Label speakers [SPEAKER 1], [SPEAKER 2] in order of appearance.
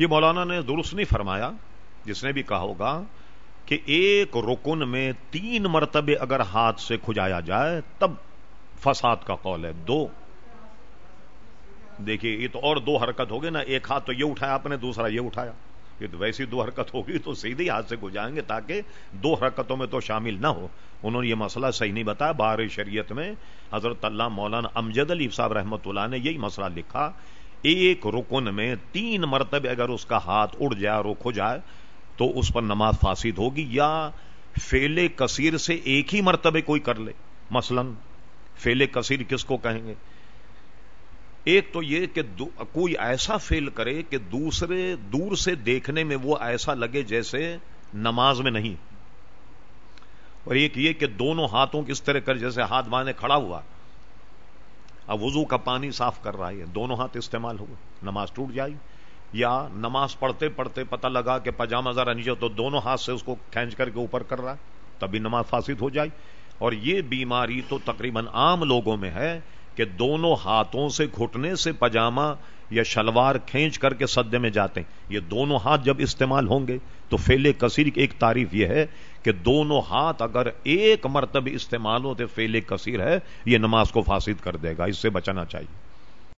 [SPEAKER 1] یہ مولانا نے درست نہیں فرمایا، جس نے بھی کہا ہوگا کہ ایک رکن میں تین مرتبے اگر ہاتھ سے کھجایا جائے، تب فساد کا قول ہے، دو۔ دیکھیے، یہ تو اور دو حرکت ہوگی نا، ایک ہاتھ تو یہ اٹھایا آپ نے، دوسرا یہ اٹھایا۔ یہ تو ویسی دو حرکت ہوگی تو سیدھے ہاتھ سے گجائیں گے تاکہ دو حرکتوں میں تو شامل نہ ہو۔ انہوں نے یہ مسئلہ صحیح نہیں بتایا بار شریعت میں حضرت اللہ مولانا امجد علی صاحب رحمۃ اللہ نے یہی مسئلہ لکھا ایک رکن میں تین مرتبے اگر اس کا ہاتھ اڑ جائے رک ہو جائے، تو اس پر نماز فاسد ہوگی یا فیل کثیر سے ایک ہی مرتبے کوئی کر لے۔ مثلا فیل کثیر کس کو کہیں گے؟ ایک تو یہ کہ کوئی ایسا فیل کرے کہ دوسرے، دور سے دیکھنے میں وہ ایسا لگے جیسے نماز میں نہیں۔ اور ایک یہ کہ دونوں ہاتھوں کس طرح کر، جیسے ہاتھ باندھے کھڑا ہوا۔ اب وضو کا پانی صاف کر رہا ہے۔ دونوں ہاتھ استعمال ہوئے۔ نماز ٹوٹ جائے یا نماز پڑھتے پڑھتے پتہ لگا کہ پاجامہ ذرا نیچے، تو دونوں ہاتھ سے اس کو کھینچ کر کے اوپر کر رہا ہے۔ تبھی نماز فاسد ہو جائے اور یہ بیماری تو تقریباً عام لوگوں میں ہے کہ دونوں ہاتھوں سے گھٹنے سے پجامہ یا شلوار کھینچ کر کے سدے میں جاتے ہیں۔ یہ دونوں ہاتھ جب استعمال ہوں گے تو فیل کثیر کی ایک تعریف یہ ہے کہ دونوں ہاتھ اگر ایک مرتبہ استعمال ہوتے فیل کثیر ہے، یہ نماز کو فاسد کر دے گا، اس سے بچنا چاہیے۔